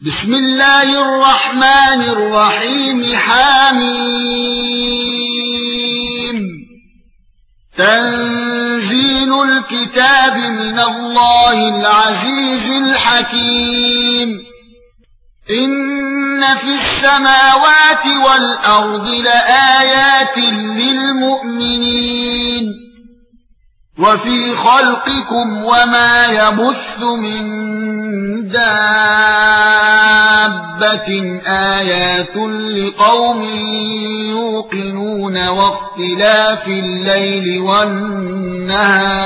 بسم الله الرحمن الرحيم حاميم. تنزيل الكتاب من الله العزيز الحكيم. إن في السماوات والأرض لآيات للمؤمنين. وفي خلقكم وما يبث من دابة. آيات لقوم يوقنون واختلاف الليل والنهار.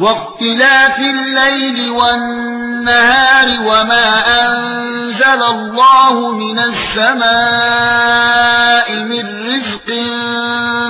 واختلاف الليل والنهار وما أنزل الله من السماء من رزق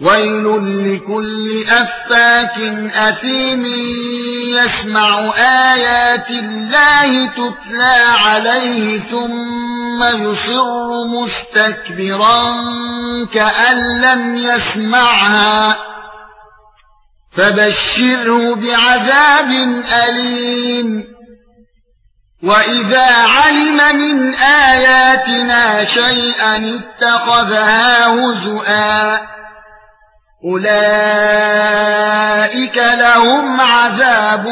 ويل لكل افاك اثيم يسمع ايات الله تتلى عليه ثم يصر مستكبرا كأن لم يسمعها فبشره بعذاب أليم وَإِذَا عَلِمَ مِنْ آيَاتِنَا شَيْئًا اتَّخَذَهَا هُزُوًا أُولَئِكَ لَهُمْ عَذَابٌ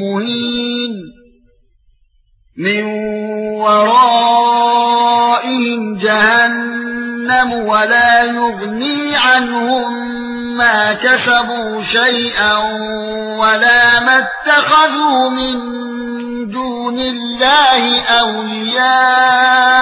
مُهِينٌ. مِنْ وَرَائِهِمْ جَهَنَّمُ وَلَا يُغْنِي عَنْهُمْ مَا كَسَبُوا شَيْئًا وَلَا مَا اتَّخَذُوا مِن دُونِ اللَّهِ أَوْلِيَاءَ.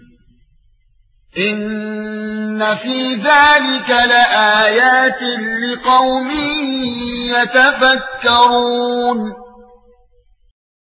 ان في ذلك لآيات لقوم يتفكرون